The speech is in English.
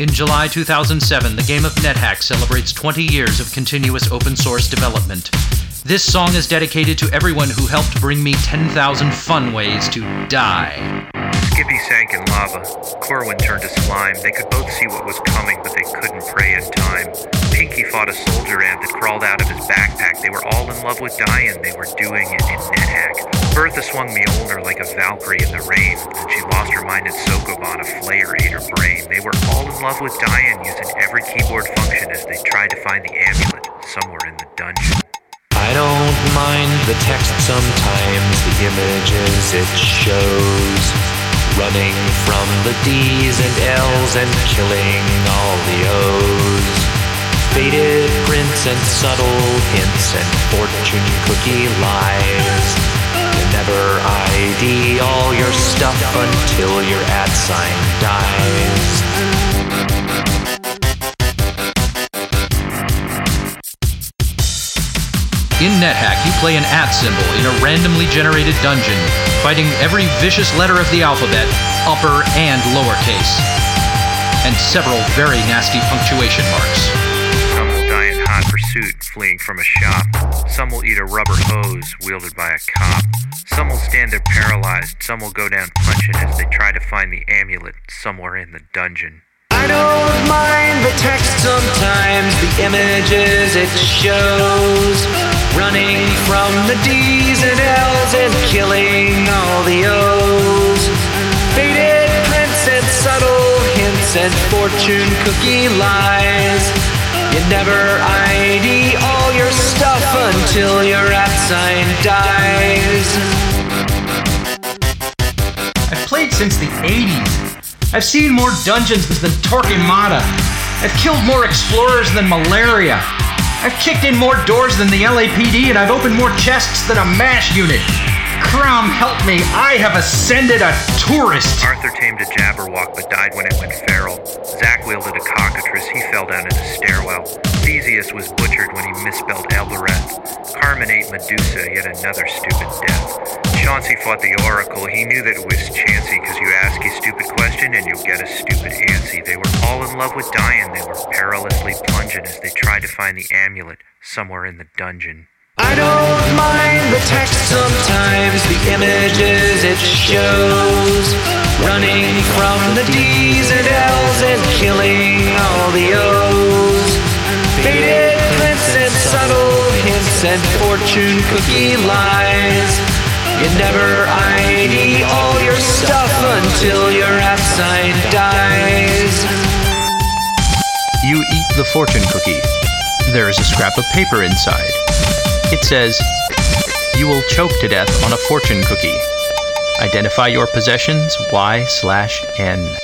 In July 2007, the game of NetHack celebrates 20 years of continuous open source development. This song is dedicated to everyone who helped bring me 10,000 fun ways to die. Skippy sank in lava. Corwin turned to slime. They could both see what was coming, but they couldn't pray in time. Pinky fought a soldier ant that crawled out of his backpack. They were all in love with dying. They were doing it in NetHack. Bertha swung Mjolnir like a Valkyrie in the rain. and she lost her mind in Sokoban. A flayer ate her brain. They were all in love with dying, using every keyboard function as they tried to find the amulet somewhere in the dungeon. I don't mind the text sometimes, the images it shows. Running from the D's and L's and killing all the O's. Faded prints and subtle hints and fortune cookie lies. You never ID all your stuff until your at sign dies. In NetHack, you play an at symbol in a randomly generated dungeon, fighting every vicious letter of the alphabet, upper and lowercase, and several very nasty punctuation marks. Some will die in hot pursuit, fleeing from a shop. Some will eat a rubber hose wielded by a cop. Some will stand there paralyzed. Some will go down punching as they try to find the amulet somewhere in the dungeon. I don't mind the text sometimes, the images it shows. Running from the D's and L's and killing all the O's. Faded prints and subtle hints and fortune cookie lies. You never ID all your stuff until your at sign dies. I've played since the 80s. I've seen more dungeons than Torquemada. I've killed more explorers than malaria. I've kicked in more doors than the LAPD, and I've opened more chests than a MASH unit. Crom, help me. I have ascended a tourist. Arthur tamed a Jabberwock but died when it went feral. Zack wielded a cockatrice. He fell down in a stairwell. Theseus was butchered when he misspelled Elbereth. Carmen ate Medusa, yet another stupid death. Chauncey fought the Oracle. He knew that it was chancy because you ask a stupid question and you'll get a stupid in love with dying. They were perilously plunging as they tried to find the amulet somewhere in the dungeon. I don't mind the text sometimes, the images it shows. Running from the D's and L's and killing all the O's. Faded prints and subtle hints and fortune cookie lies. You never ID all your stuff until your at sign dies. You eat the fortune cookie. There is a scrap of paper inside. It says, You will choke to death on a fortune cookie. Identify your possessions Y slash N.